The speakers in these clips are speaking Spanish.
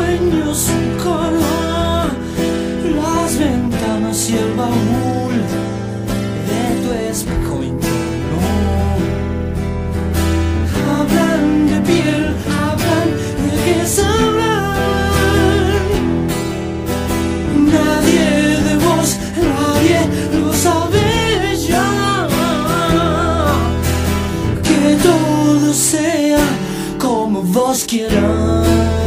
años un color, las ventanas y el baúl de tu espejo interno. Hablan de piel, hablan de que sabrán. Nadie de vos, nadie lo sabe ya. Que todo sea como vos quieras.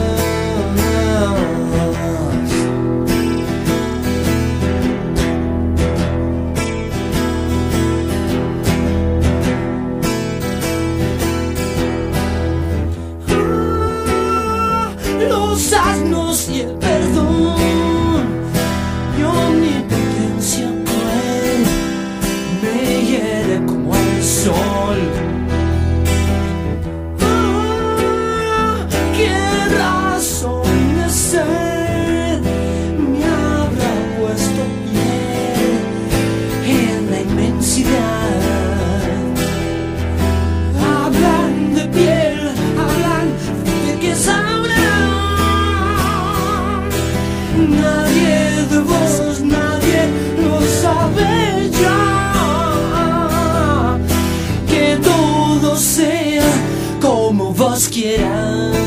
Nadie de vos, nadie lo sabe ya. Que todo sea como vos quieras.